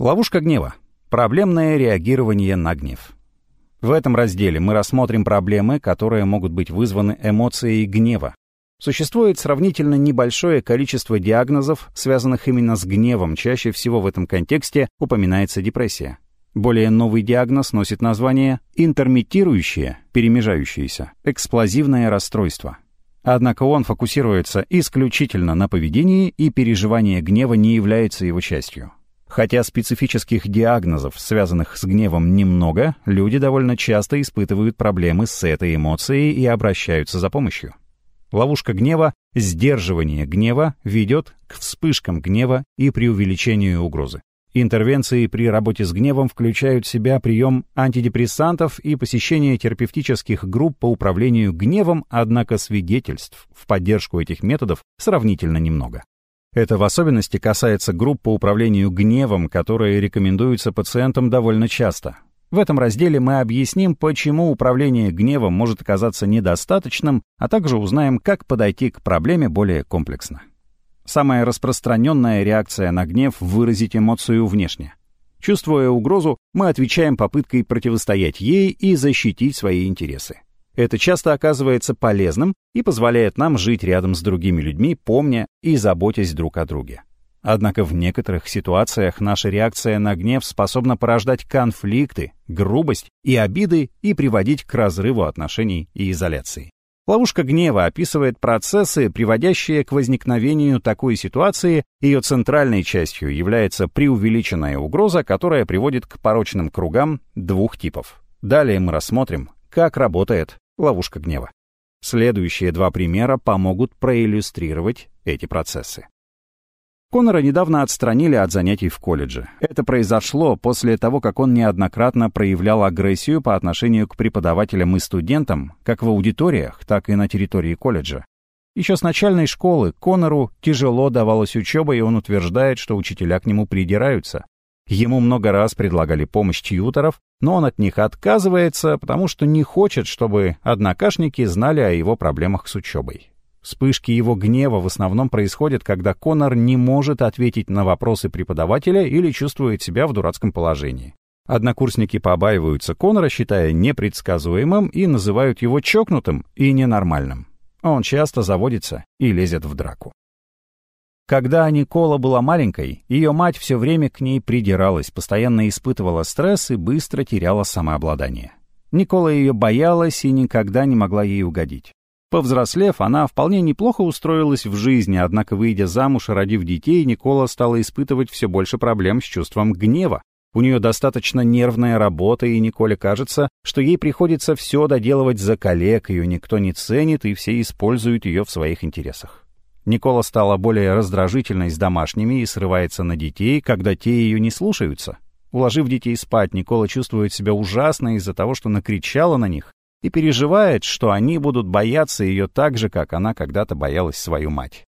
Ловушка гнева. Проблемное реагирование на гнев. В этом разделе мы рассмотрим проблемы, которые могут быть вызваны эмоцией гнева. Существует сравнительно небольшое количество диагнозов, связанных именно с гневом. Чаще всего в этом контексте упоминается депрессия. Более новый диагноз носит название интермитирующее, перемежающееся, эксплозивное расстройство. Однако он фокусируется исключительно на поведении, и переживание гнева не является его частью. Хотя специфических диагнозов, связанных с гневом, немного, люди довольно часто испытывают проблемы с этой эмоцией и обращаются за помощью. Ловушка гнева, сдерживание гнева ведет к вспышкам гнева и преувеличению угрозы. Интервенции при работе с гневом включают в себя прием антидепрессантов и посещение терапевтических групп по управлению гневом, однако свидетельств в поддержку этих методов сравнительно немного. Это в особенности касается групп по управлению гневом, которые рекомендуются пациентам довольно часто. В этом разделе мы объясним, почему управление гневом может оказаться недостаточным, а также узнаем, как подойти к проблеме более комплексно. Самая распространенная реакция на гнев — выразить эмоцию внешне. Чувствуя угрозу, мы отвечаем попыткой противостоять ей и защитить свои интересы. Это часто оказывается полезным и позволяет нам жить рядом с другими людьми, помня и заботясь друг о друге. Однако в некоторых ситуациях наша реакция на гнев способна порождать конфликты, грубость и обиды и приводить к разрыву отношений и изоляции. Ловушка гнева описывает процессы, приводящие к возникновению такой ситуации. Ее центральной частью является преувеличенная угроза, которая приводит к порочным кругам двух типов. Далее мы рассмотрим, как работает ловушка гнева. Следующие два примера помогут проиллюстрировать эти процессы. Конора недавно отстранили от занятий в колледже. Это произошло после того, как он неоднократно проявлял агрессию по отношению к преподавателям и студентам, как в аудиториях, так и на территории колледжа. Еще с начальной школы Конору тяжело давалась учеба, и он утверждает, что учителя к нему придираются. Ему много раз предлагали помощь тьюторов, но он от них отказывается, потому что не хочет, чтобы однокашники знали о его проблемах с учебой. Вспышки его гнева в основном происходят, когда Конор не может ответить на вопросы преподавателя или чувствует себя в дурацком положении. Однокурсники побаиваются Конора, считая непредсказуемым, и называют его чокнутым и ненормальным. Он часто заводится и лезет в драку. Когда Никола была маленькой, ее мать все время к ней придиралась, постоянно испытывала стресс и быстро теряла самообладание. Никола ее боялась и никогда не могла ей угодить. Повзрослев, она вполне неплохо устроилась в жизни, однако, выйдя замуж и родив детей, Никола стала испытывать все больше проблем с чувством гнева. У нее достаточно нервная работа, и Николе кажется, что ей приходится все доделывать за коллег, ее никто не ценит, и все используют ее в своих интересах. Никола стала более раздражительной с домашними и срывается на детей, когда те ее не слушаются. Уложив детей спать, Никола чувствует себя ужасно из-за того, что накричала на них, и переживает, что они будут бояться ее так же, как она когда-то боялась свою мать.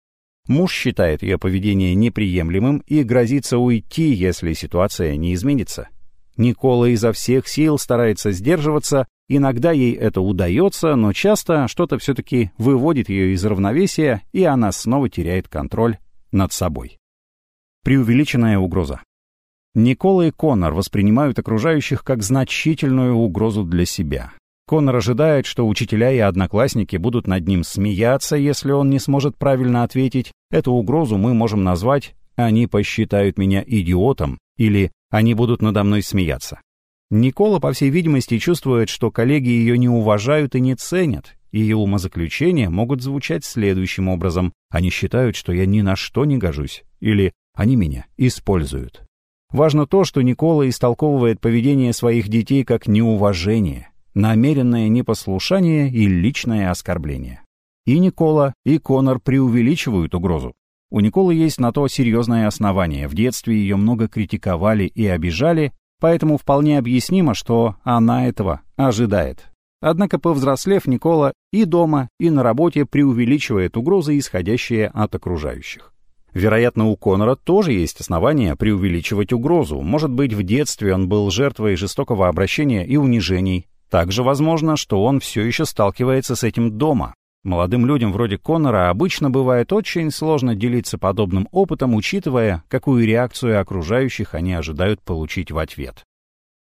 Муж считает ее поведение неприемлемым и грозится уйти, если ситуация не изменится. Никола изо всех сил старается сдерживаться, иногда ей это удается, но часто что-то все-таки выводит ее из равновесия, и она снова теряет контроль над собой. Преувеличенная угроза. Никола и Коннор воспринимают окружающих как значительную угрозу для себя. Коннор ожидает, что учителя и одноклассники будут над ним смеяться, если он не сможет правильно ответить. Эту угрозу мы можем назвать «они посчитают меня идиотом» или они будут надо мной смеяться. Никола, по всей видимости, чувствует, что коллеги ее не уважают и не ценят. Ее умозаключения могут звучать следующим образом. Они считают, что я ни на что не гожусь. Или они меня используют. Важно то, что Никола истолковывает поведение своих детей как неуважение, намеренное непослушание и личное оскорбление. И Никола, и Конор преувеличивают угрозу. У Николы есть на то серьезное основание. В детстве ее много критиковали и обижали, поэтому вполне объяснимо, что она этого ожидает. Однако, повзрослев, Никола и дома, и на работе преувеличивает угрозы, исходящие от окружающих. Вероятно, у Конора тоже есть основания преувеличивать угрозу. Может быть, в детстве он был жертвой жестокого обращения и унижений. Также возможно, что он все еще сталкивается с этим дома. Молодым людям вроде Коннора обычно бывает очень сложно делиться подобным опытом, учитывая, какую реакцию окружающих они ожидают получить в ответ.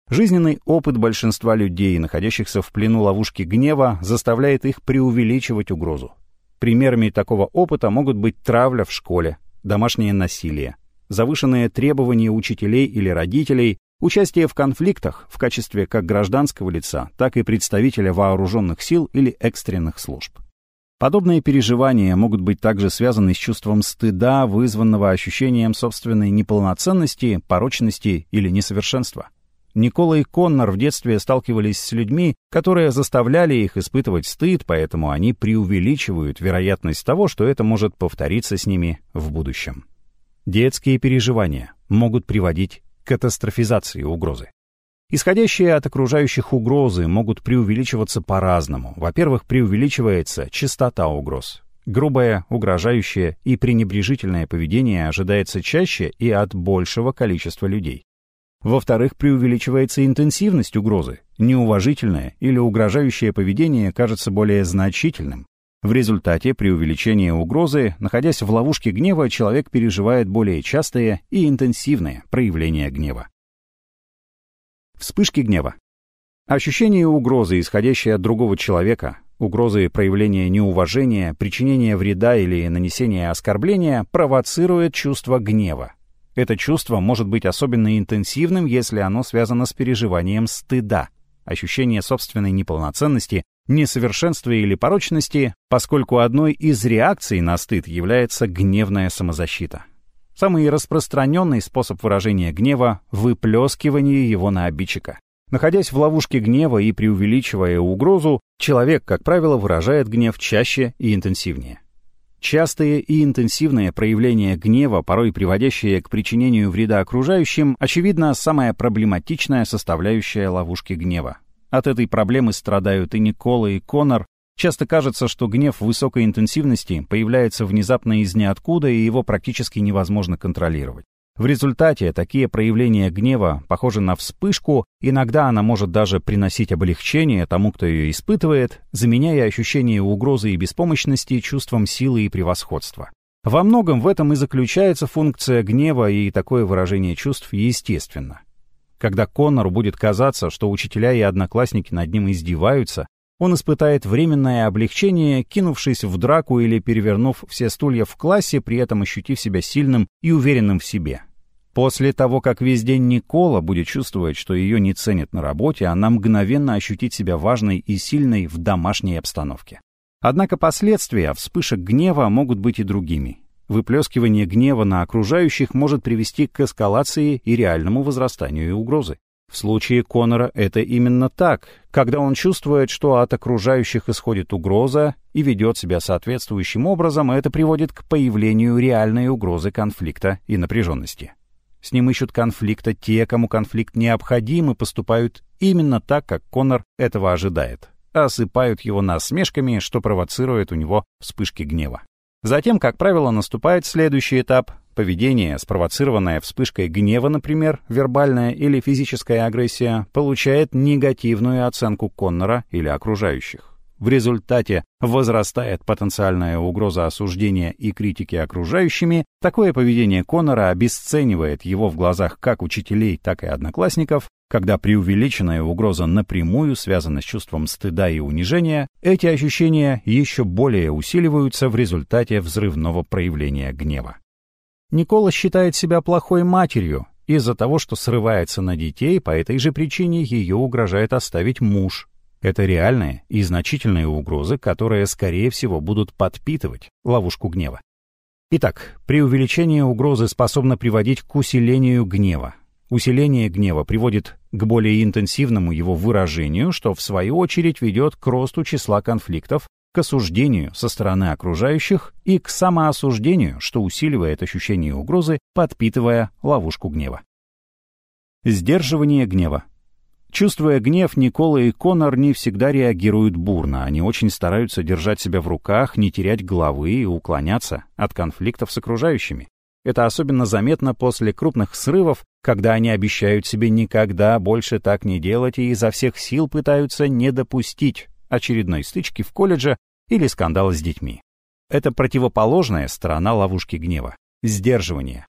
Жизненный опыт большинства людей, находящихся в плену ловушки гнева, заставляет их преувеличивать угрозу. Примерами такого опыта могут быть травля в школе, домашнее насилие, завышенные требования учителей или родителей, участие в конфликтах в качестве как гражданского лица, так и представителя вооруженных сил или экстренных служб. Подобные переживания могут быть также связаны с чувством стыда, вызванного ощущением собственной неполноценности, порочности или несовершенства. Никола и Коннор в детстве сталкивались с людьми, которые заставляли их испытывать стыд, поэтому они преувеличивают вероятность того, что это может повториться с ними в будущем. Детские переживания могут приводить к катастрофизации угрозы. Исходящие от окружающих угрозы могут преувеличиваться по-разному. Во-первых, преувеличивается частота угроз. Грубое, угрожающее и пренебрежительное поведение ожидается чаще и от большего количества людей. Во-вторых, преувеличивается интенсивность угрозы. Неуважительное или угрожающее поведение кажется более значительным. В результате, при увеличении угрозы, находясь в ловушке гнева, человек переживает более частые и интенсивные проявления гнева. Вспышки гнева. Ощущение угрозы, исходящее от другого человека, угрозы проявления неуважения, причинения вреда или нанесения оскорбления, провоцирует чувство гнева. Это чувство может быть особенно интенсивным, если оно связано с переживанием стыда, ощущение собственной неполноценности, несовершенства или порочности, поскольку одной из реакций на стыд является гневная самозащита. Самый распространенный способ выражения гнева — выплескивание его на обидчика. Находясь в ловушке гнева и преувеличивая угрозу, человек, как правило, выражает гнев чаще и интенсивнее. Частые и интенсивные проявления гнева, порой приводящие к причинению вреда окружающим, очевидно, самая проблематичная составляющая ловушки гнева. От этой проблемы страдают и Никола, и Конор. Часто кажется, что гнев высокой интенсивности появляется внезапно из ниоткуда, и его практически невозможно контролировать. В результате такие проявления гнева похожи на вспышку, иногда она может даже приносить облегчение тому, кто ее испытывает, заменяя ощущение угрозы и беспомощности чувством силы и превосходства. Во многом в этом и заключается функция гнева, и такое выражение чувств естественно. Когда Коннору будет казаться, что учителя и одноклассники над ним издеваются, он испытает временное облегчение, кинувшись в драку или перевернув все стулья в классе, при этом ощутив себя сильным и уверенным в себе. После того, как весь день Никола будет чувствовать, что ее не ценят на работе, она мгновенно ощутит себя важной и сильной в домашней обстановке. Однако последствия вспышек гнева могут быть и другими. Выплескивание гнева на окружающих может привести к эскалации и реальному возрастанию угрозы. В случае Конора это именно так, когда он чувствует, что от окружающих исходит угроза и ведет себя соответствующим образом, это приводит к появлению реальной угрозы конфликта и напряженности. С ним ищут конфликта те, кому конфликт необходим, и поступают именно так, как Конор этого ожидает. Осыпают его насмешками, что провоцирует у него вспышки гнева. Затем, как правило, наступает следующий этап. Поведение, спровоцированное вспышкой гнева, например, вербальная или физическая агрессия, получает негативную оценку Коннора или окружающих. В результате возрастает потенциальная угроза осуждения и критики окружающими, такое поведение Конора обесценивает его в глазах как учителей, так и одноклассников, когда преувеличенная угроза напрямую связана с чувством стыда и унижения, эти ощущения еще более усиливаются в результате взрывного проявления гнева. Никола считает себя плохой матерью из-за того, что срывается на детей, по этой же причине ее угрожает оставить муж, это реальные и значительные угрозы, которые, скорее всего, будут подпитывать ловушку гнева. Итак, преувеличение угрозы способно приводить к усилению гнева. Усиление гнева приводит к более интенсивному его выражению, что в свою очередь ведет к росту числа конфликтов, к осуждению со стороны окружающих и к самоосуждению, что усиливает ощущение угрозы, подпитывая ловушку гнева. Сдерживание гнева. Чувствуя гнев, Никола и Конор не всегда реагируют бурно. Они очень стараются держать себя в руках, не терять головы и уклоняться от конфликтов с окружающими. Это особенно заметно после крупных срывов, когда они обещают себе никогда больше так не делать и изо всех сил пытаются не допустить очередной стычки в колледже, или скандал с детьми. Это противоположная сторона ловушки гнева — сдерживание.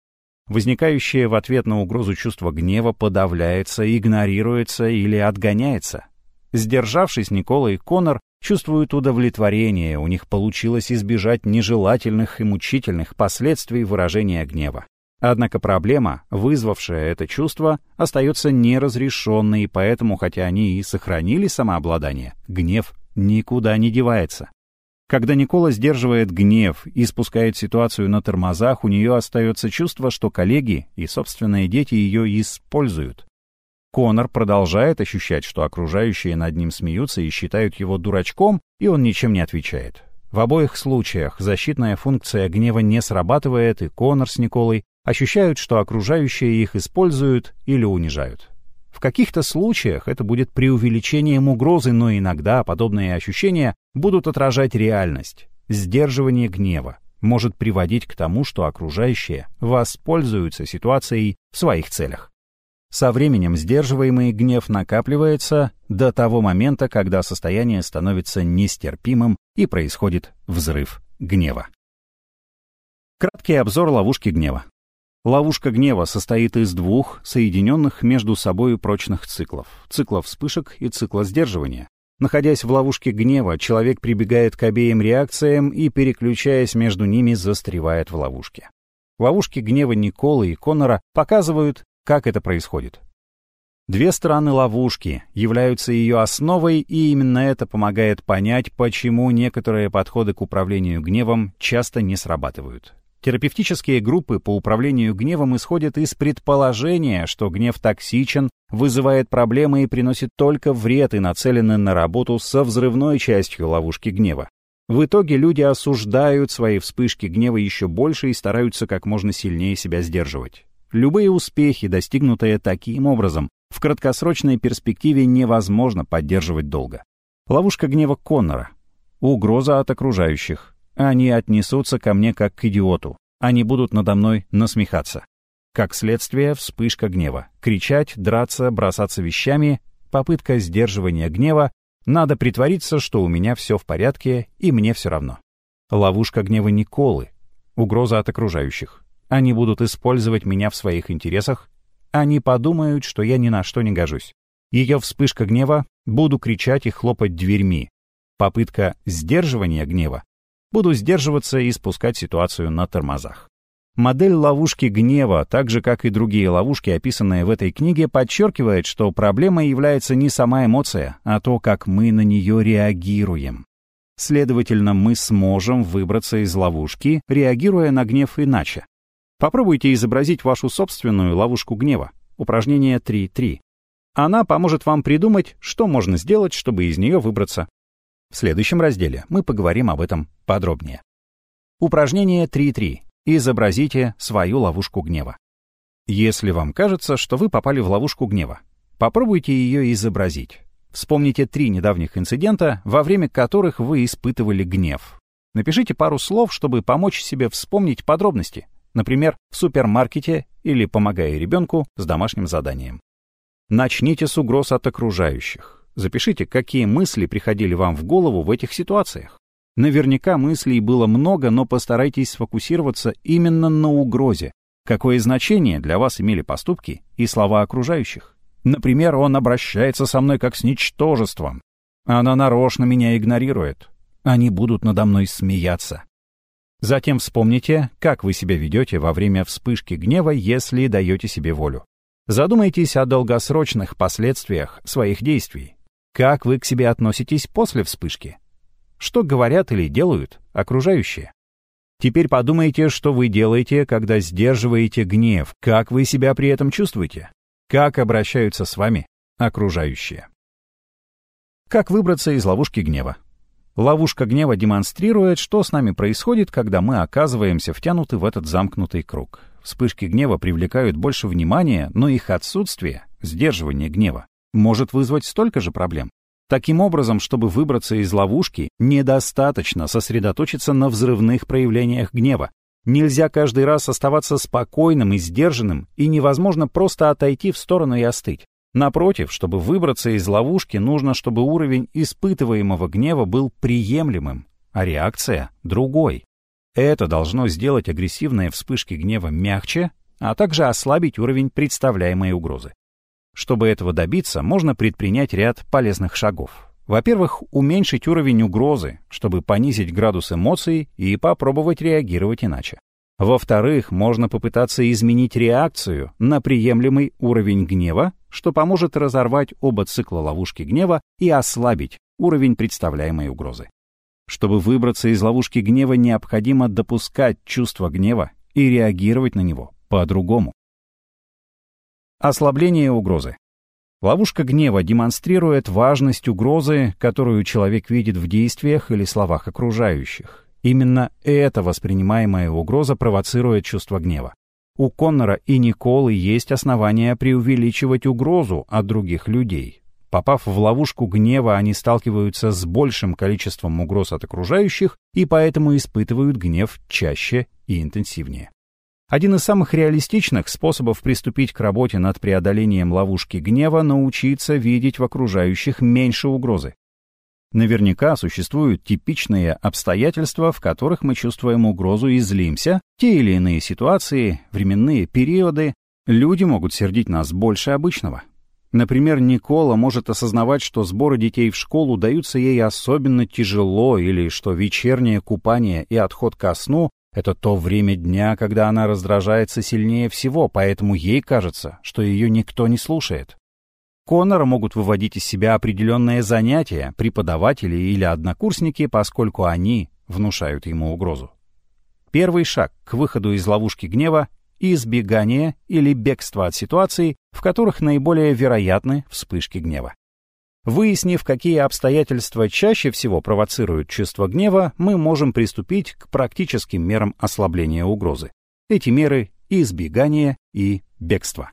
Возникающее в ответ на угрозу чувство гнева подавляется, игнорируется или отгоняется. Сдержавшись, Никола и Конор чувствуют удовлетворение, у них получилось избежать нежелательных и мучительных последствий выражения гнева. Однако проблема, вызвавшая это чувство, остается неразрешенной, и поэтому, хотя они и сохранили самообладание, гнев никуда не девается. Когда Никола сдерживает гнев и спускает ситуацию на тормозах, у нее остается чувство, что коллеги и собственные дети ее используют. Конор продолжает ощущать, что окружающие над ним смеются и считают его дурачком, и он ничем не отвечает. В обоих случаях защитная функция гнева не срабатывает, и Конор с Николой ощущают, что окружающие их используют или унижают. В каких-то случаях это будет преувеличением угрозы, но иногда подобные ощущения будут отражать реальность. Сдерживание гнева может приводить к тому, что окружающие воспользуются ситуацией в своих целях. Со временем сдерживаемый гнев накапливается до того момента, когда состояние становится нестерпимым и происходит взрыв гнева. Краткий обзор ловушки гнева. Ловушка гнева состоит из двух соединенных между собой прочных циклов — цикла вспышек и цикла сдерживания. Находясь в ловушке гнева, человек прибегает к обеим реакциям и, переключаясь между ними, застревает в ловушке. Ловушки гнева Николы и Коннора показывают, как это происходит. Две стороны ловушки являются ее основой, и именно это помогает понять, почему некоторые подходы к управлению гневом часто не срабатывают. Терапевтические группы по управлению гневом исходят из предположения, что гнев токсичен, вызывает проблемы и приносит только вред и нацелены на работу со взрывной частью ловушки гнева. В итоге люди осуждают свои вспышки гнева еще больше и стараются как можно сильнее себя сдерживать. Любые успехи, достигнутые таким образом, в краткосрочной перспективе невозможно поддерживать долго. Ловушка гнева Коннора. Угроза от окружающих. Они отнесутся ко мне как к идиоту. Они будут надо мной насмехаться. Как следствие, вспышка гнева. Кричать, драться, бросаться вещами, попытка сдерживания гнева. Надо притвориться, что у меня все в порядке, и мне все равно. Ловушка гнева Николы. Угроза от окружающих. Они будут использовать меня в своих интересах. Они подумают, что я ни на что не гожусь. Ее вспышка гнева. Буду кричать и хлопать дверьми. Попытка сдерживания гнева. Буду сдерживаться и спускать ситуацию на тормозах. Модель ловушки гнева, так же как и другие ловушки, описанные в этой книге, подчеркивает, что проблемой является не сама эмоция, а то, как мы на нее реагируем. Следовательно, мы сможем выбраться из ловушки, реагируя на гнев иначе. Попробуйте изобразить вашу собственную ловушку гнева. Упражнение 3.3. Она поможет вам придумать, что можно сделать, чтобы из нее выбраться. В следующем разделе мы поговорим об этом подробнее. Упражнение 3.3. Изобразите свою ловушку гнева. Если вам кажется, что вы попали в ловушку гнева, попробуйте ее изобразить. Вспомните три недавних инцидента, во время которых вы испытывали гнев. Напишите пару слов, чтобы помочь себе вспомнить подробности, например, в супермаркете или помогая ребенку с домашним заданием. Начните с угроз от окружающих. Запишите, какие мысли приходили вам в голову в этих ситуациях. Наверняка мыслей было много, но постарайтесь сфокусироваться именно на угрозе. Какое значение для вас имели поступки и слова окружающих? Например, он обращается со мной как с ничтожеством. Она нарочно меня игнорирует. Они будут надо мной смеяться. Затем вспомните, как вы себя ведете во время вспышки гнева, если даете себе волю. Задумайтесь о долгосрочных последствиях своих действий. Как вы к себе относитесь после вспышки? Что говорят или делают окружающие? Теперь подумайте, что вы делаете, когда сдерживаете гнев, как вы себя при этом чувствуете, как обращаются с вами окружающие. Как выбраться из ловушки гнева? Ловушка гнева демонстрирует, что с нами происходит, когда мы оказываемся втянуты в этот замкнутый круг. Вспышки гнева привлекают больше внимания, но их отсутствие, сдерживание гнева, может вызвать столько же проблем. Таким образом, чтобы выбраться из ловушки, недостаточно сосредоточиться на взрывных проявлениях гнева. Нельзя каждый раз оставаться спокойным и сдержанным, и невозможно просто отойти в сторону и остыть. Напротив, чтобы выбраться из ловушки, нужно, чтобы уровень испытываемого гнева был приемлемым. а реакция — другой. Это должно сделать агрессивные вспышки гнева мягче, а также ослабить уровень представляемой угрозы. Чтобы этого добиться, можно предпринять ряд полезных шагов. Во-первых, уменьшить уровень угрозы, чтобы понизить градус эмоций и попробовать реагировать иначе. Во-вторых, можно попытаться изменить реакцию на приемлемый уровень гнева, что поможет разорвать оба цикла ловушки гнева и ослабить уровень представляемой угрозы. Чтобы выбраться из ловушки гнева, необходимо допускать чувство гнева и реагировать на него по-другому. Ослабление угрозы. Ловушка гнева демонстрирует важность угрозы, которую человек видит в действиях или словах окружающих. Именно эта воспринимаемая угроза провоцирует чувство гнева. У Коннора и Николы есть основания преувеличивать угрозу от других людей. Попав в ловушку гнева, они сталкиваются с большим количеством угроз от окружающих и поэтому испытывают гнев чаще и интенсивнее. Один из самых реалистичных способов приступить к работе над преодолением ловушки гнева — научиться видеть в окружающих меньше угрозы. Наверняка существуют типичные обстоятельства, в которых мы чувствуем угрозу и злимся, те или иные ситуации, временные периоды. Люди могут сердить нас больше обычного. Например, Никола может осознавать, что сборы детей в школу даются ей особенно тяжело или что вечернее купание и отход ко сну — это то время дня, когда она раздражается сильнее всего, поэтому ей кажется, что ее никто не слушает. Конора могут выводить из себя определенные занятия, преподаватели или однокурсники, поскольку они внушают ему угрозу. Первый шаг к выходу из ловушки гнева — избегание или бегство от ситуаций, в которых наиболее вероятны вспышки гнева. Выяснив, какие обстоятельства чаще всего провоцируют чувство гнева, мы можем приступить к практическим мерам ослабления угрозы. Эти меры — избегание и бегство.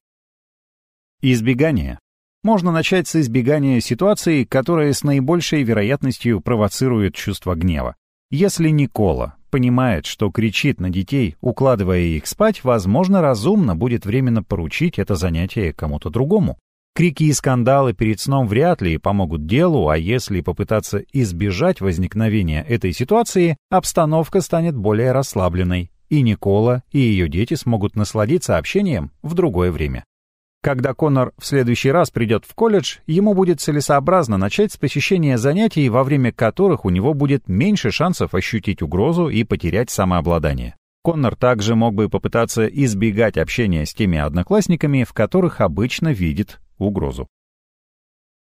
Избегание можно начать с избегания ситуаций, которые с наибольшей вероятностью провоцируют чувство гнева. Если Никола понимает, что кричит на детей, укладывая их спать, возможно, разумно будет временно поручить это занятие кому-то другому. Крики и скандалы перед сном вряд ли помогут делу, а если попытаться избежать возникновения этой ситуации, обстановка станет более расслабленной, и Никола и ее дети смогут насладиться общением в другое время. Когда Конор в следующий раз придет в колледж, ему будет целесообразно начать с посещения занятий, во время которых у него будет меньше шансов ощутить угрозу и потерять самообладание. Коннор также мог бы попытаться избегать общения с теми одноклассниками, в которых обычно видит угрозу.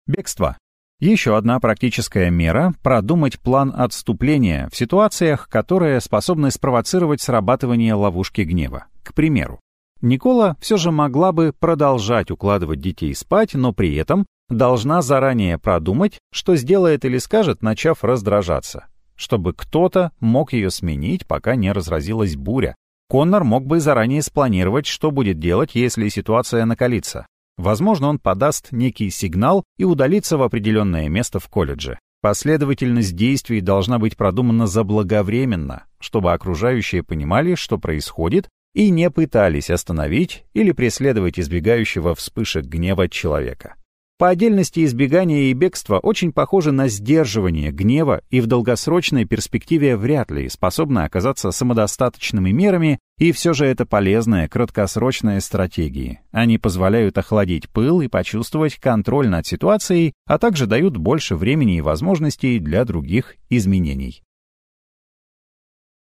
Бегство. Еще одна практическая мера — продумать план отступления в ситуациях, которые способны спровоцировать срабатывание ловушки гнева. К примеру, Никола все же могла бы продолжать укладывать детей спать, но при этом должна заранее продумать, что сделает или скажет, начав раздражаться, чтобы кто-то мог ее сменить, пока не разразилась буря. Коннор мог бы заранее спланировать, что будет делать, если ситуация накалится. Возможно, он подаст некий сигнал и удалится в определенное место в колледже. Последовательность действий должна быть продумана заблаговременно, чтобы окружающие понимали, что происходит, и не пытались остановить или преследовать избегающего вспышек гнева человека. По отдельности избегание и бегство очень похожи на сдерживание гнева и в долгосрочной перспективе вряд ли способны оказаться самодостаточными мерами, и все же это полезные краткосрочные стратегии. Они позволяют охладить пыл и почувствовать контроль над ситуацией, а также дают больше времени и возможностей для других изменений.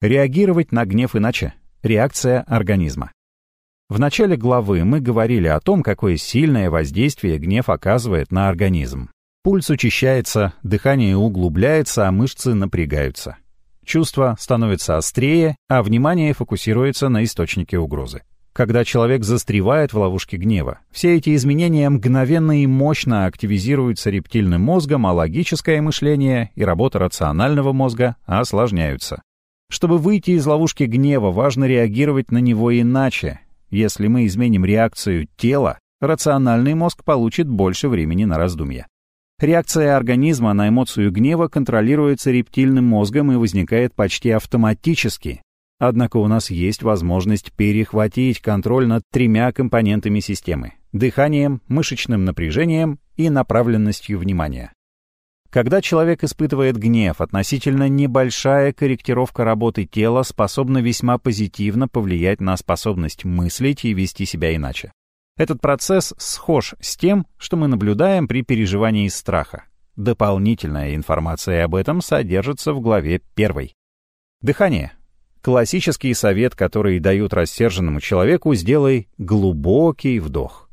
Реагировать на гнев иначе. Реакция организма. В начале главы мы говорили о том, какое сильное воздействие гнев оказывает на организм. Пульс учащается, дыхание углубляется, а мышцы напрягаются. Чувства становятся острее, а внимание фокусируется на источнике угрозы. Когда человек застревает в ловушке гнева, все эти изменения мгновенно и мощно активизируются рептильным мозгом, а логическое мышление и работа рационального мозга осложняются. Чтобы выйти из ловушки гнева, важно реагировать на него иначе. Если мы изменим реакцию тела, рациональный мозг получит больше времени на раздумья. Реакция организма на эмоцию гнева контролируется рептильным мозгом и возникает почти автоматически. Однако у нас есть возможность перехватить контроль над тремя компонентами системы – дыханием, мышечным напряжением и направленностью внимания. Когда человек испытывает гнев, относительно небольшая корректировка работы тела способна весьма позитивно повлиять на способность мыслить и вести себя иначе. Этот процесс схож с тем, что мы наблюдаем при переживании страха. Дополнительная информация об этом содержится в главе 1. Дыхание. Классический совет, который дают рассерженному человеку, сделай глубокий вдох.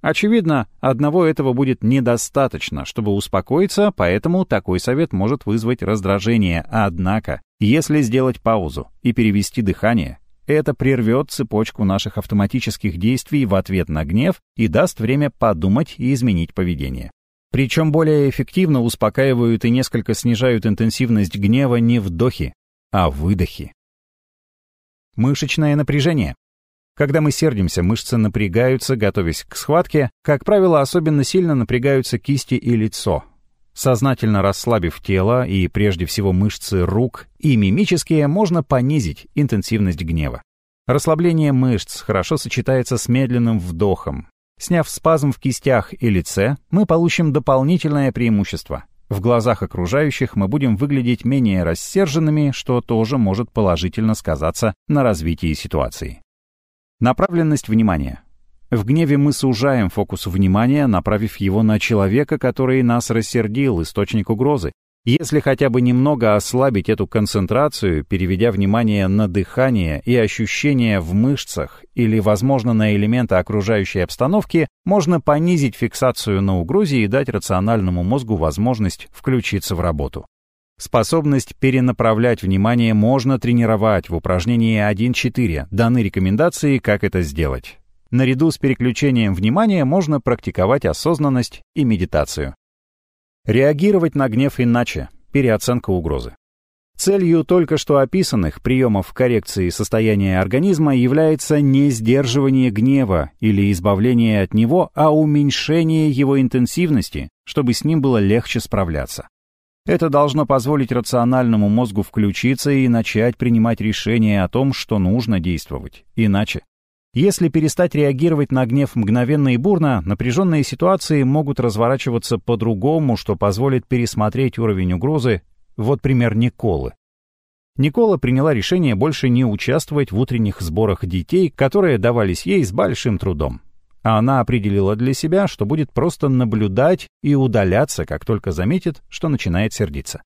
Очевидно, одного этого будет недостаточно, чтобы успокоиться, поэтому такой совет может вызвать раздражение. Однако, если сделать паузу и перевести дыхание, это прервет цепочку наших автоматических действий в ответ на гнев и даст время подумать и изменить поведение. Причем более эффективно успокаивают и несколько снижают интенсивность гнева не вдохи, а выдохи. Мышечное напряжение. Когда мы сердимся, мышцы напрягаются, готовясь к схватке. Как правило, особенно сильно напрягаются кисти и лицо. Сознательно расслабив тело и прежде всего мышцы рук и мимические, можно понизить интенсивность гнева. Расслабление мышц хорошо сочетается с медленным вдохом. Сняв спазм в кистях и лице, мы получим дополнительное преимущество. В глазах окружающих мы будем выглядеть менее рассерженными, что тоже может положительно сказаться на развитии ситуации. Направленность внимания. В гневе мы сужаем фокус внимания, направив его на человека, который нас рассердил, источник угрозы. Если хотя бы немного ослабить эту концентрацию, переведя внимание на дыхание и ощущения в мышцах или, возможно, на элементы окружающей обстановки, можно понизить фиксацию на угрозе и дать рациональному мозгу возможность включиться в работу. Способность перенаправлять внимание можно тренировать в упражнении 1.4. Даны рекомендации, как это сделать. Наряду с переключением внимания можно практиковать осознанность и медитацию. Реагировать на гнев иначе. Переоценка угрозы. Целью только что описанных приемов коррекции состояния организма является не сдерживание гнева или избавление от него, а уменьшение его интенсивности, чтобы с ним было легче справляться. Это должно позволить рациональному мозгу включиться и начать принимать решения о том, что нужно действовать. Иначе если перестать реагировать на гнев мгновенно и бурно, напряженные ситуации могут разворачиваться по-другому, что позволит пересмотреть уровень угрозы. Вот пример Николы. Никола приняла решение больше не участвовать в утренних сборах детей, которые давались ей с большим трудом. А она определила для себя, что будет просто наблюдать и удаляться, как только заметит, что начинает сердиться.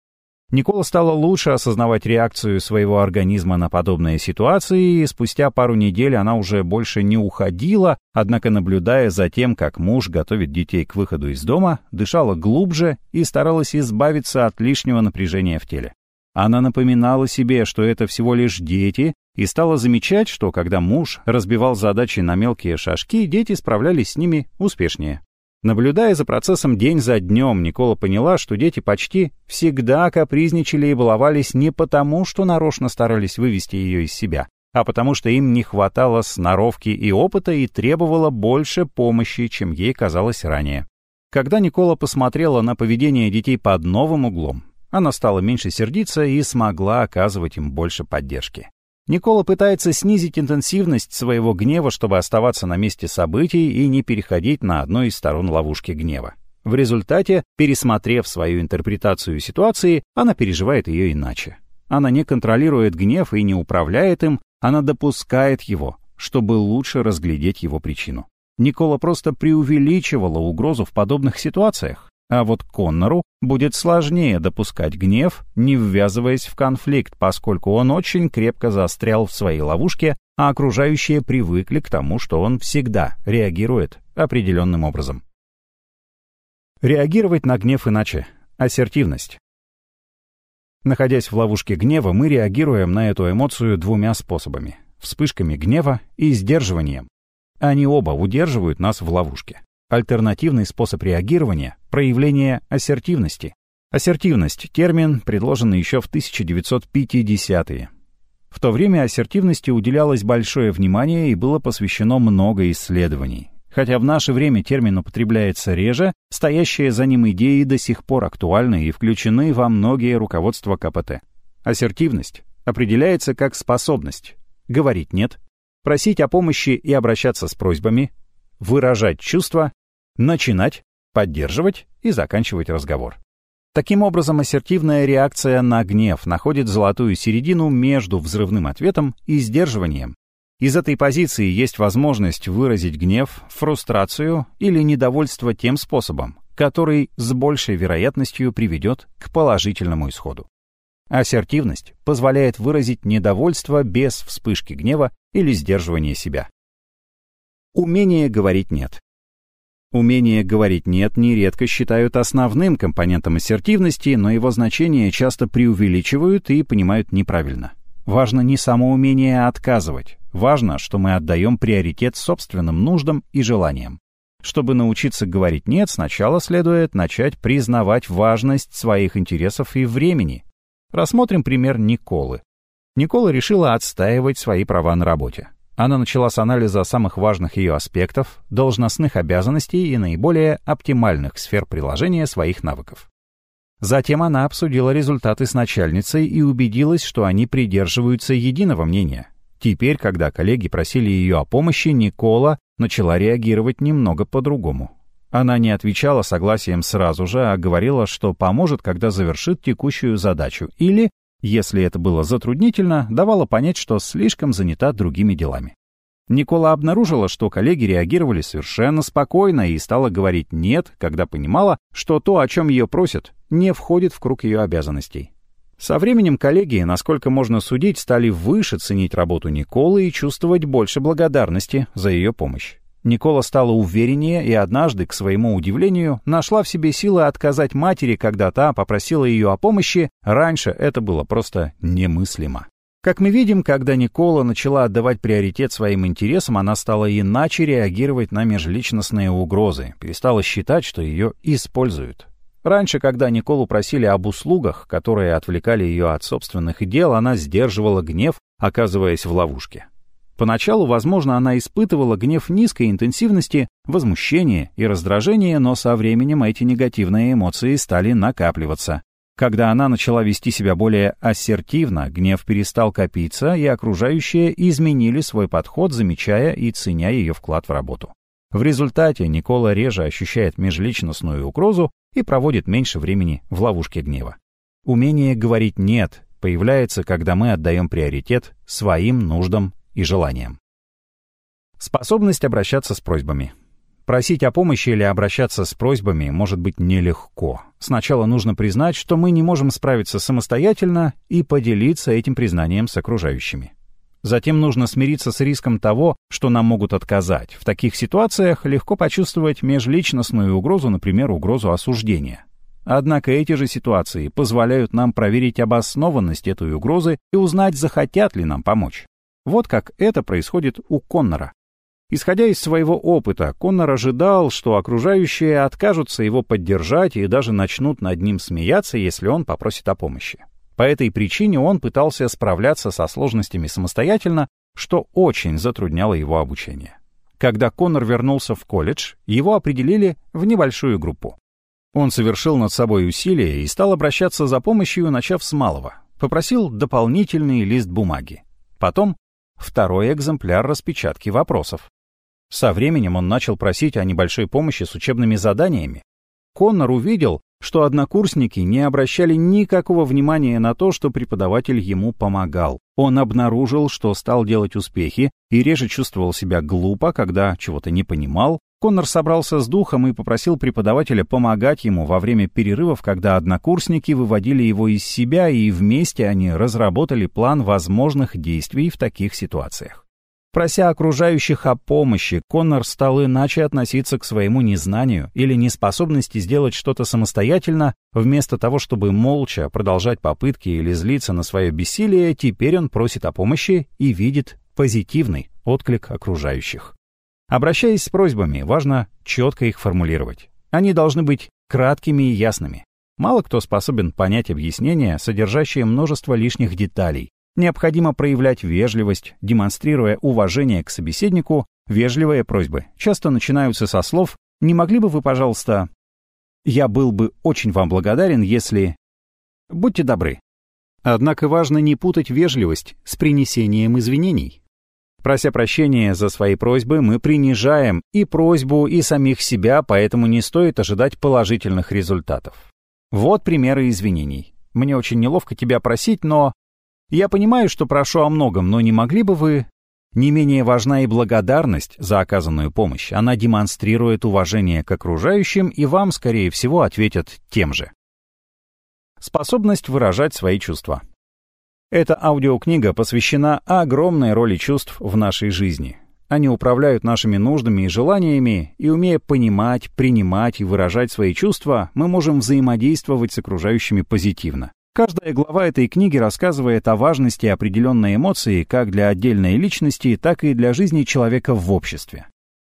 Никола стала лучше осознавать реакцию своего организма на подобные ситуации, и спустя пару недель она уже больше не уходила, однако, наблюдая за тем, как муж готовит детей к выходу из дома, дышала глубже и старалась избавиться от лишнего напряжения в теле. Она напоминала себе, что это всего лишь дети, и стала замечать, что когда муж разбивал задачи на мелкие шажки, дети справлялись с ними успешнее. Наблюдая за процессом день за днем, Никола поняла, что дети почти всегда капризничали и баловались не потому, что нарочно старались вывести ее из себя, а потому что им не хватало сноровки и опыта и требовало больше помощи, чем ей казалось ранее. Когда Никола посмотрела на поведение детей под новым углом, она стала меньше сердиться и смогла оказывать им больше поддержки. Никола пытается снизить интенсивность своего гнева, чтобы оставаться на месте событий и не переходить на одной из сторон ловушки гнева. В результате, пересмотрев свою интерпретацию ситуации, она переживает ее иначе. Она не контролирует гнев и не управляет им, она допускает его, чтобы лучше разглядеть его причину. Никола просто преувеличивала угрозу в подобных ситуациях. А вот Коннору будет сложнее допускать гнев, не ввязываясь в конфликт, поскольку он очень крепко застрял в своей ловушке, а окружающие привыкли к тому, что он всегда реагирует определенным образом. Реагировать на гнев иначе. Ассертивность. Находясь в ловушке гнева, мы реагируем на эту эмоцию двумя способами — вспышками гнева и сдерживанием. Они оба удерживают нас в ловушке. Альтернативный способ реагирования — проявление ассертивности. Ассертивность — термин, предложенный еще в 1950-е. В то время ассертивности уделялось большое внимание и было посвящено много исследований. Хотя в наше время термин употребляется реже, стоящие за ним идеи до сих пор актуальны и включены во многие руководства КПТ. Ассертивность определяется как способность говорить «нет», просить о помощи и обращаться с просьбами, выражать чувства, начинать, поддерживать и заканчивать разговор. Таким образом, ассертивная реакция на гнев находит золотую середину между взрывным ответом и сдерживанием. Из этой позиции есть возможность выразить гнев, фрустрацию или недовольство тем способом, который с большей вероятностью приведет к положительному исходу. Ассертивность позволяет выразить недовольство без вспышки гнева или сдерживания себя. Умение говорить «нет». Умение говорить «нет» нередко считают основным компонентом ассертивности, но его значение часто преувеличивают и понимают неправильно. Важно не само умение отказывать. Важно, что мы отдаем приоритет собственным нуждам и желаниям. Чтобы научиться говорить «нет», сначала следует начать признавать важность своих интересов и времени. Рассмотрим пример Николы. Никола решила отстаивать свои права на работе. Она начала с анализа самых важных ее аспектов, должностных обязанностей и наиболее оптимальных сфер приложения своих навыков. Затем она обсудила результаты с начальницей и убедилась, что они придерживаются единого мнения. Теперь, когда коллеги просили ее о помощи, Никола начала реагировать немного по-другому. Она не отвечала согласием сразу же, а говорила, что поможет, когда завершит текущую задачу, или, если это было затруднительно, давала понять, что слишком занята другими делами. Никола обнаружила, что коллеги реагировали совершенно спокойно и стала говорить «нет», когда понимала, что то, о чем ее просят, не входит в круг ее обязанностей. Со временем коллеги, насколько можно судить, стали выше ценить работу Николы и чувствовать больше благодарности за ее помощь. Никола стала увереннее и однажды, к своему удивлению, нашла в себе силы отказать матери, когда та попросила ее о помощи, раньше это было просто немыслимо. Как мы видим, когда Никола начала отдавать приоритет своим интересам, она стала иначе реагировать на межличностные угрозы, перестала считать, что ее используют. Раньше, когда Николу просили об услугах, которые отвлекали ее от собственных дел, она сдерживала гнев, оказываясь в ловушке. Поначалу, возможно, она испытывала гнев низкой интенсивности, возмущение и раздражение, но со временем эти негативные эмоции стали накапливаться. Когда она начала вести себя более ассертивно, гнев перестал копиться, и окружающие изменили свой подход, замечая и ценя ее вклад в работу. В результате Никола реже ощущает межличностную угрозу и проводит меньше времени в ловушке гнева. Умение говорить «нет» появляется, когда мы отдаем приоритет своим нуждам и желаниям. Способность обращаться с просьбами. Просить о помощи или обращаться с просьбами может быть нелегко. Сначала нужно признать, что мы не можем справиться самостоятельно и поделиться этим признанием с окружающими. Затем нужно смириться с риском того, что нам могут отказать. В таких ситуациях легко почувствовать межличностную угрозу, например, угрозу осуждения. Однако эти же ситуации позволяют нам проверить обоснованность этой угрозы и узнать, захотят ли нам помочь. Вот как это происходит у Коннора. Исходя из своего опыта, Коннор ожидал, что окружающие откажутся его поддержать и даже начнут над ним смеяться, если он попросит о помощи. По этой причине он пытался справляться со сложностями самостоятельно, что очень затрудняло его обучение. Когда Коннор вернулся в колледж, его определили в небольшую группу. Он совершил над собой усилия и стал обращаться за помощью, начав с малого. Попросил дополнительный лист бумаги. Потом второй экземпляр распечатки вопросов. Со временем он начал просить о небольшой помощи с учебными заданиями. Коннор увидел, что однокурсники не обращали никакого внимания на то, что преподаватель ему помогал. Он обнаружил, что стал делать успехи и реже чувствовал себя глупо, когда чего-то не понимал. Коннор собрался с духом и попросил преподавателя помогать ему во время перерывов, когда однокурсники выводили его из себя, и вместе они разработали план возможных действий в таких ситуациях. Прося окружающих о помощи, Коннор стал иначе относиться к своему незнанию или неспособности сделать что-то самостоятельно, вместо того, чтобы молча продолжать попытки или злиться на свое бессилие, теперь он просит о помощи и видит позитивный отклик окружающих. Обращаясь с просьбами, важно четко их формулировать. Они должны быть краткими и ясными. Мало кто способен понять объяснение, содержащее множество лишних деталей, Необходимо проявлять вежливость, демонстрируя уважение к собеседнику. Вежливые просьбы часто начинаются со слов «Не могли бы вы, пожалуйста...» «Я был бы очень вам благодарен, если...» «Будьте добры». Однако важно не путать вежливость с принесением извинений. Прося прощения за свои просьбы, мы принижаем и просьбу, и самих себя, поэтому не стоит ожидать положительных результатов. Вот примеры извинений. Мне очень неловко тебя просить, но... Я понимаю, что прошу о многом, но не могли бы вы... Не менее важна и благодарность за оказанную помощь. Она демонстрирует уважение к окружающим, и вам, скорее всего, ответят тем же. Способность выражать свои чувства. Эта аудиокнига посвящена огромной роли чувств в нашей жизни. Они управляют нашими нуждами и желаниями, и умея понимать, принимать и выражать свои чувства, мы можем взаимодействовать с окружающими позитивно. Каждая глава этой книги рассказывает о важности определенной эмоции как для отдельной личности, так и для жизни человека в обществе.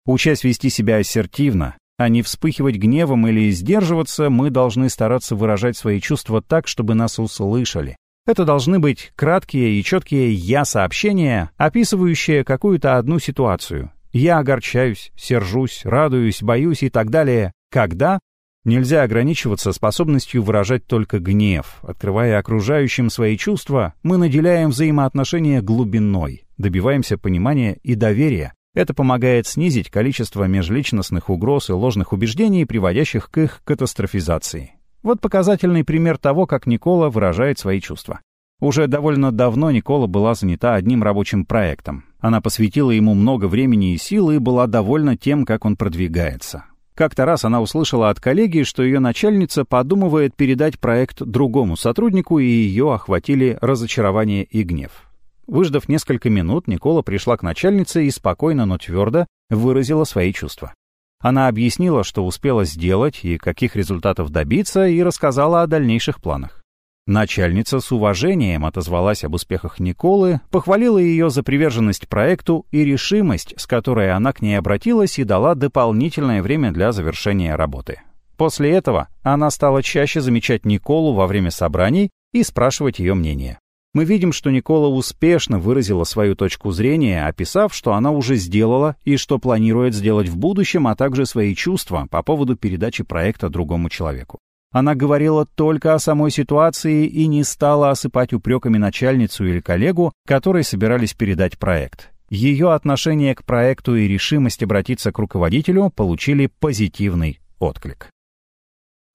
Учась вести себя ассертивно, а не вспыхивать гневом или сдерживаться, мы должны стараться выражать свои чувства так, чтобы нас услышали. Это должны быть краткие и четкие «я-сообщения», описывающие какую-то одну ситуацию. Я огорчаюсь, сержусь, радуюсь, боюсь и так далее. Когда Нельзя ограничиваться способностью выражать только гнев. Открывая окружающим свои чувства, мы наделяем взаимоотношения глубиной, добиваемся понимания и доверия. Это помогает снизить количество межличностных угроз и ложных убеждений, приводящих к их катастрофизации. Вот показательный пример того, как Никола выражает свои чувства. Уже довольно давно Никола была занята одним рабочим проектом. Она посвятила ему много времени и сил и была довольна тем, как он продвигается. Как-то раз она услышала от коллеги, что ее начальница подумывает передать проект другому сотруднику, и ее охватили разочарование и гнев. Выждав несколько минут, Никола пришла к начальнице и спокойно, но твердо выразила свои чувства. Она объяснила, что успела сделать и каких результатов добиться, и рассказала о дальнейших планах. Начальница с уважением отозвалась об успехах Николы, похвалила ее за приверженность проекту и решимость, с которой она к ней обратилась и дала дополнительное время для завершения работы. После этого она стала чаще замечать Николу во время собраний и спрашивать ее мнение. Мы видим, что Никола успешно выразила свою точку зрения, описав, что она уже сделала и что планирует сделать в будущем, а также свои чувства по поводу передачи проекта другому человеку. Она говорила только о самой ситуации и не стала осыпать упреками начальницу или коллегу, которые собирались передать проект. Ее отношение к проекту и решимость обратиться к руководителю получили позитивный отклик.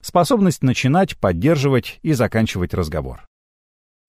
Способность начинать, поддерживать и заканчивать разговор.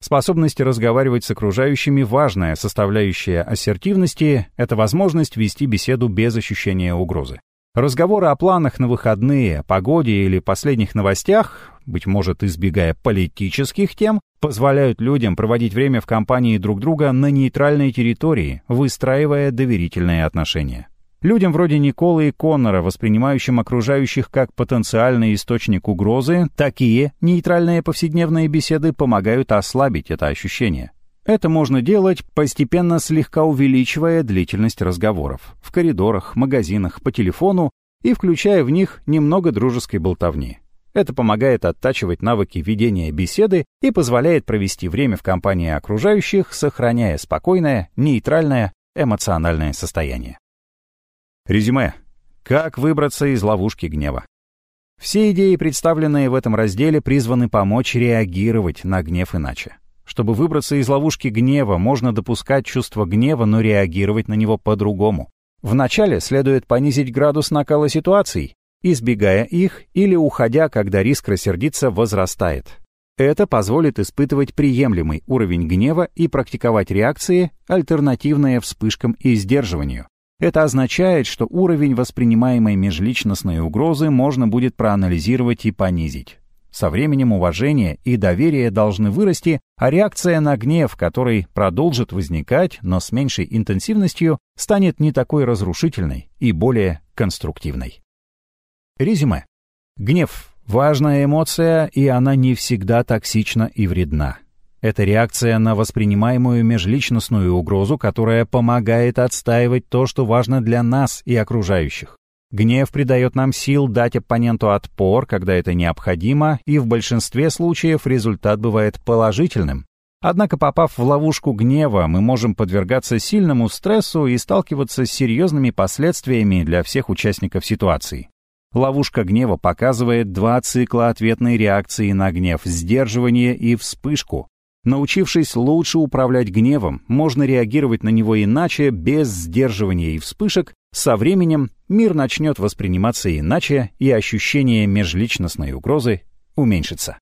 Способность разговаривать с окружающими – важная составляющая ассертивности – это возможность вести беседу без ощущения угрозы. Разговоры о планах на выходные, погоде или последних новостях, быть может, избегая политических тем, позволяют людям проводить время в компании друг друга на нейтральной территории, выстраивая доверительные отношения. Людям вроде Николы и Коннора, воспринимающим окружающих как потенциальный источник угрозы, такие нейтральные повседневные беседы помогают ослабить это ощущение. Это можно делать, постепенно слегка увеличивая длительность разговоров в коридорах, магазинах, по телефону и включая в них немного дружеской болтовни. Это помогает оттачивать навыки ведения беседы и позволяет провести время в компании окружающих, сохраняя спокойное, нейтральное, эмоциональное состояние. Резюме. Как выбраться из ловушки гнева? Все идеи, представленные в этом разделе, призваны помочь реагировать на гнев иначе. Чтобы выбраться из ловушки гнева, можно допускать чувство гнева, но реагировать на него по-другому. Вначале следует понизить градус накала ситуаций, избегая их или уходя, когда риск рассердиться возрастает. Это позволит испытывать приемлемый уровень гнева и практиковать реакции, альтернативные вспышкам и сдерживанию. Это означает, что уровень воспринимаемой межличностной угрозы можно будет проанализировать и понизить. Со временем уважение и доверие должны вырасти, а реакция на гнев, который продолжит возникать, но с меньшей интенсивностью, станет не такой разрушительной и более конструктивной. Резюме. Гнев – важная эмоция, и она не всегда токсична и вредна. Это реакция на воспринимаемую межличностную угрозу, которая помогает отстаивать то, что важно для нас и окружающих. Гнев придает нам сил дать оппоненту отпор, когда это необходимо, и в большинстве случаев результат бывает положительным. Однако, попав в ловушку гнева, мы можем подвергаться сильному стрессу и сталкиваться с серьезными последствиями для всех участников ситуации. Ловушка гнева показывает два цикла ответной реакции на гнев – сдерживание и вспышку. Научившись лучше управлять гневом, можно реагировать на него иначе, без сдерживания и вспышек, со временем мир начнет восприниматься иначе, и ощущение межличностной угрозы уменьшится.